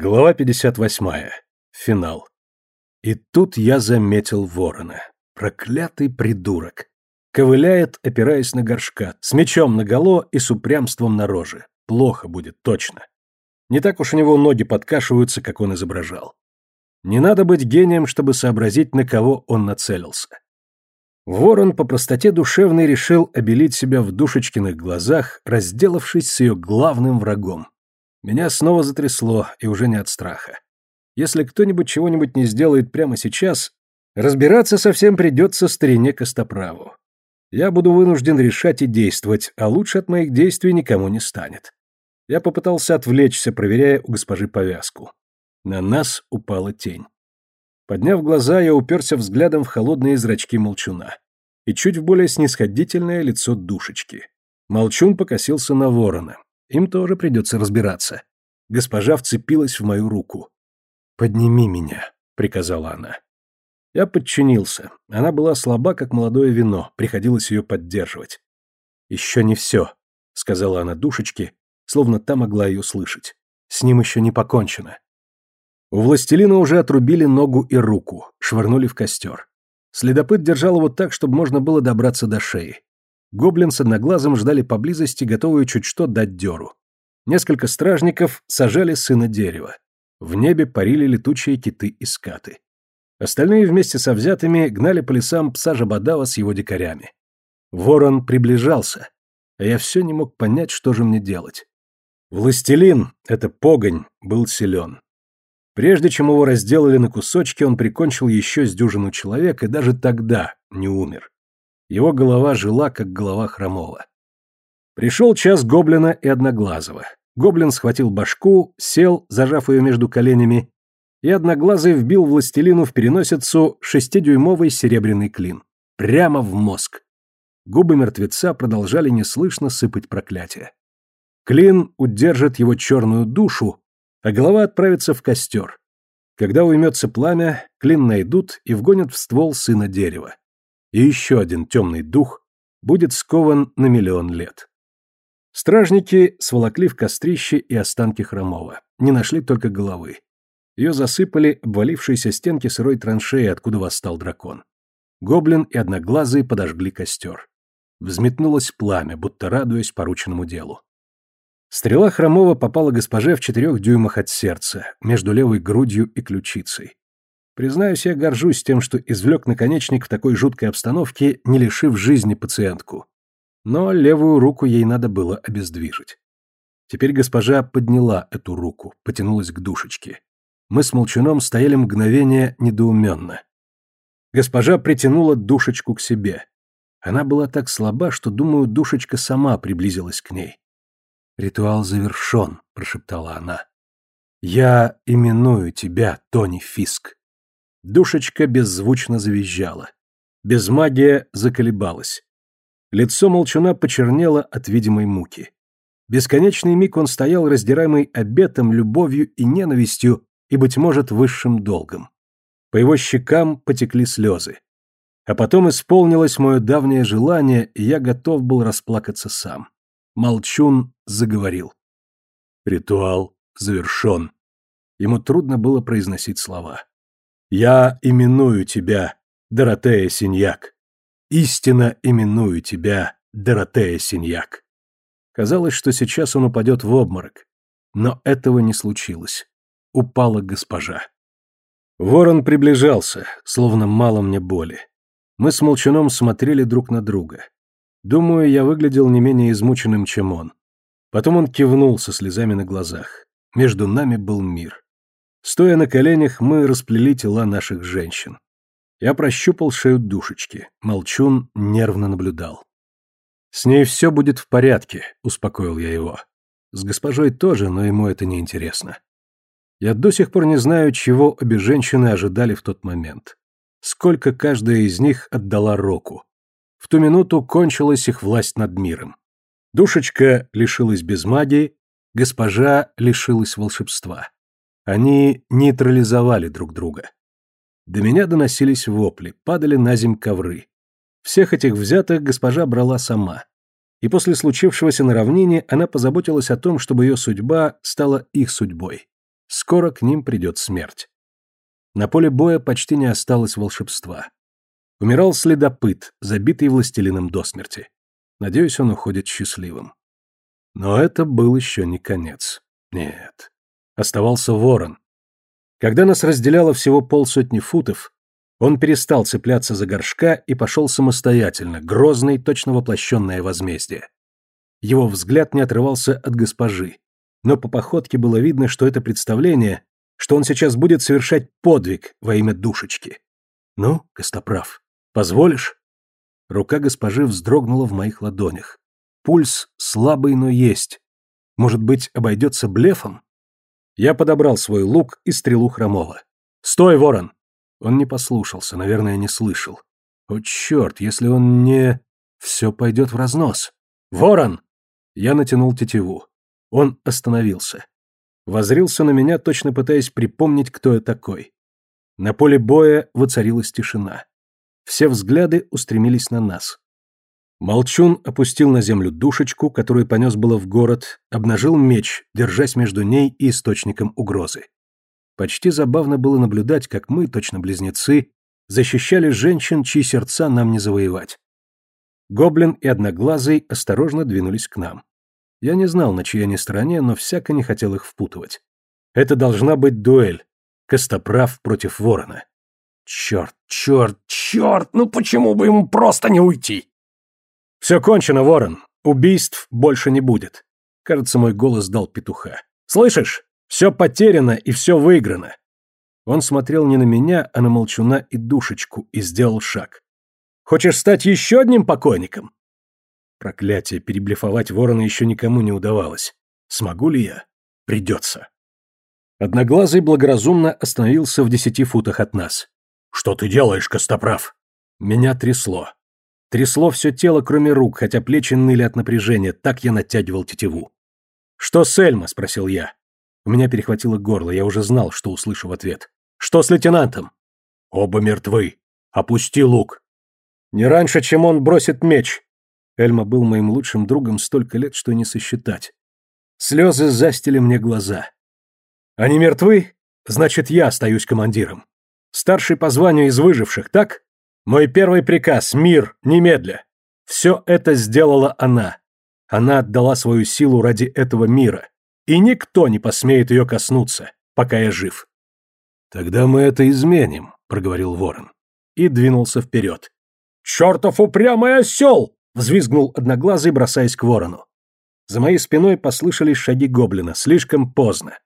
Глава 58. Финал. И тут я заметил ворона. Проклятый придурок. Ковыляет, опираясь на горшка, с мечом наголо и с упрямством на роже. Плохо будет, точно. Не так уж у него ноги подкашиваются, как он изображал. Не надо быть гением, чтобы сообразить, на кого он нацелился. Ворон по простоте душевной решил обелить себя в душечкиных глазах, разделавшись с ее главным врагом. Меня снова затрясло, и уже не от страха. Если кто-нибудь чего-нибудь не сделает прямо сейчас, разбираться совсем придется старине Костоправу. Я буду вынужден решать и действовать, а лучше от моих действий никому не станет. Я попытался отвлечься, проверяя у госпожи повязку. На нас упала тень. Подняв глаза, я уперся взглядом в холодные зрачки молчуна и чуть в более снисходительное лицо душечки. Молчун покосился на ворона. Им тоже придется разбираться. Госпожа вцепилась в мою руку. «Подними меня», — приказала она. Я подчинился. Она была слаба, как молодое вино, приходилось ее поддерживать. «Еще не все», — сказала она душечке, словно та могла ее слышать. «С ним еще не покончено». У властелина уже отрубили ногу и руку, швырнули в костер. Следопыт держал его так, чтобы можно было добраться до шеи. Гоблин с одноглазым ждали поблизости, готовые чуть что дать дёру. Несколько стражников сажали сына дерева. В небе парили летучие киты и скаты. Остальные вместе со взятыми гнали по лесам пса Жабодава с его дикарями. Ворон приближался, а я все не мог понять, что же мне делать. Властелин, это погонь, был силен. Прежде чем его разделали на кусочки, он прикончил еще с дюжину человек и даже тогда не умер. Его голова жила, как голова хромого. Пришел час гоблина и одноглазого. Гоблин схватил башку, сел, зажав ее между коленями, и одноглазый вбил властелину в переносицу шестидюймовый серебряный клин. Прямо в мозг. Губы мертвеца продолжали неслышно сыпать проклятия. Клин удержит его черную душу, а голова отправится в костер. Когда уймется пламя, клин найдут и вгонят в ствол сына дерева и еще один темный дух будет скован на миллион лет. Стражники сволокли в кострище и останки Хромова. Не нашли только головы. Ее засыпали обвалившиеся стенки сырой траншеи, откуда восстал дракон. Гоблин и Одноглазый подожгли костер. Взметнулось пламя, будто радуясь порученному делу. Стрела Хромова попала госпоже в четырех дюймах от сердца, между левой грудью и ключицей. Признаюсь, я горжусь тем, что извлек наконечник в такой жуткой обстановке, не лишив жизни пациентку. Но левую руку ей надо было обездвижить. Теперь госпожа подняла эту руку, потянулась к душечке. Мы с Молчуном стояли мгновение недоуменно. Госпожа притянула душечку к себе. Она была так слаба, что, думаю, душечка сама приблизилась к ней. «Ритуал завершен», — прошептала она. «Я именую тебя, Тони Фиск». Душечка беззвучно завизжала. Безмагия заколебалась. Лицо молчуна почернело от видимой муки. Бесконечный миг он стоял, раздираемый обетом, любовью и ненавистью, и, быть может, высшим долгом. По его щекам потекли слезы. А потом исполнилось мое давнее желание, и я готов был расплакаться сам. Молчун заговорил. Ритуал завершен. Ему трудно было произносить слова. Я именую тебя, Доротея Синьяк. Истинно именую тебя, Доротея Синьяк. Казалось, что сейчас он упадет в обморок. Но этого не случилось. Упала госпожа. Ворон приближался, словно мало мне боли. Мы с Молчаном смотрели друг на друга. Думаю, я выглядел не менее измученным, чем он. Потом он кивнул со слезами на глазах. Между нами был мир. Стоя на коленях, мы расплели тела наших женщин. Я прощупал шею душечки. Молчун нервно наблюдал. «С ней все будет в порядке», — успокоил я его. «С госпожой тоже, но ему это не интересно. Я до сих пор не знаю, чего обе женщины ожидали в тот момент. Сколько каждая из них отдала Року. В ту минуту кончилась их власть над миром. Душечка лишилась без магии, госпожа лишилась волшебства. Они нейтрализовали друг друга. До меня доносились вопли, падали на земь ковры. Всех этих взятых госпожа брала сама. И после случившегося на равнине она позаботилась о том, чтобы ее судьба стала их судьбой. Скоро к ним придет смерть. На поле боя почти не осталось волшебства. Умирал следопыт, забитый властелином до смерти. Надеюсь, он уходит счастливым. Но это был еще не конец. Нет. Оставался ворон. Когда нас разделяло всего полсотни футов, он перестал цепляться за горшка и пошел самостоятельно, грозный, точно воплощенное возмездие. Его взгляд не отрывался от госпожи, но по походке было видно, что это представление, что он сейчас будет совершать подвиг во имя душечки. Ну, Костоправ, позволишь? Рука госпожи вздрогнула в моих ладонях. Пульс слабый, но есть. Может быть, обойдется блефом? Я подобрал свой лук и стрелу хромого. «Стой, ворон!» Он не послушался, наверное, не слышал. О, черт, если он не... Все пойдет в разнос. «Ворон!» Я натянул тетиву. Он остановился. Возрился на меня, точно пытаясь припомнить, кто я такой. На поле боя воцарилась тишина. Все взгляды устремились на нас. Молчун опустил на землю душечку, которую понес было в город, обнажил меч, держась между ней и источником угрозы. Почти забавно было наблюдать, как мы, точно близнецы, защищали женщин, чьи сердца нам не завоевать. Гоблин и Одноглазый осторожно двинулись к нам. Я не знал, на чьей они стороне, но всяко не хотел их впутывать. Это должна быть дуэль. Костоправ против ворона. Черт, черт, черт, ну почему бы ему просто не уйти? Все кончено, ворон. Убийств больше не будет. Кажется, мой голос дал петуха. Слышишь? Все потеряно и все выиграно. Он смотрел не на меня, а на молчуна и душечку и сделал шаг. Хочешь стать еще одним покойником? Проклятие, переблефовать ворона еще никому не удавалось. Смогу ли я? Придется. Одноглазый благоразумно остановился в десяти футах от нас. «Что ты делаешь, Костоправ?» Меня трясло. Трясло все тело, кроме рук, хотя плечи ныли от напряжения, так я натягивал тетиву. «Что с Эльма?» — спросил я. У меня перехватило горло, я уже знал, что услышу в ответ. «Что с лейтенантом?» «Оба мертвы. Опусти лук». «Не раньше, чем он бросит меч». Эльма был моим лучшим другом столько лет, что не сосчитать. Слезы застили мне глаза. «Они мертвы? Значит, я остаюсь командиром. Старший по званию из выживших, так? Мой первый приказ — мир, немедля. Все это сделала она. Она отдала свою силу ради этого мира и никто не посмеет ее коснуться, пока я жив. Тогда мы это изменим, проговорил Ворон и двинулся вперед. Чертов упрямый осел! взвизгнул одноглазый, бросаясь к Ворону. За моей спиной послышались шаги гоблина, слишком поздно.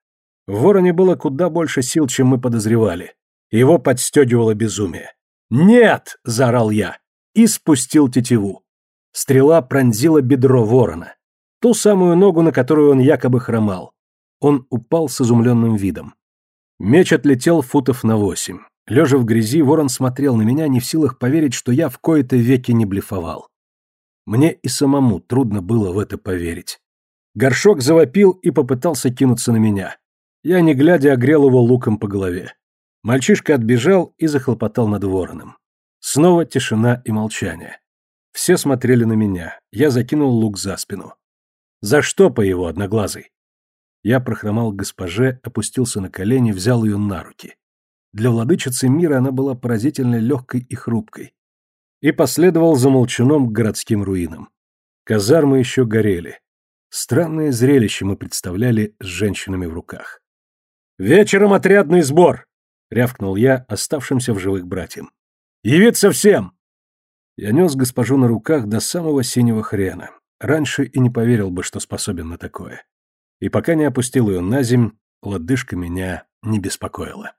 В Вороне было куда больше сил, чем мы подозревали. Его подстегивало безумие. «Нет!» — заорал я и спустил тетиву. Стрела пронзила бедро ворона ту самую ногу, на которую он якобы хромал. Он упал с изумленным видом. Меч отлетел футов на восемь. Лежа в грязи, ворон смотрел на меня, не в силах поверить, что я в кои-то веки не блефовал. Мне и самому трудно было в это поверить. Горшок завопил и попытался кинуться на меня. Я, не глядя, огрел его луком по голове. Мальчишка отбежал и захлопотал над вороном. Снова тишина и молчание. Все смотрели на меня. Я закинул лук за спину. За что по его одноглазый? Я прохромал к госпоже, опустился на колени, взял ее на руки. Для владычицы мира она была поразительно легкой и хрупкой. И последовал за молчуном к городским руинам. Казармы еще горели. Странное зрелище мы представляли с женщинами в руках. «Вечером отрядный сбор!» — рявкнул я оставшимся в живых братьям. «Явиться всем!» Я нес госпожу на руках до самого синего хрена. Раньше и не поверил бы, что способен на такое. И пока не опустил ее на земь, лодыжка меня не беспокоила.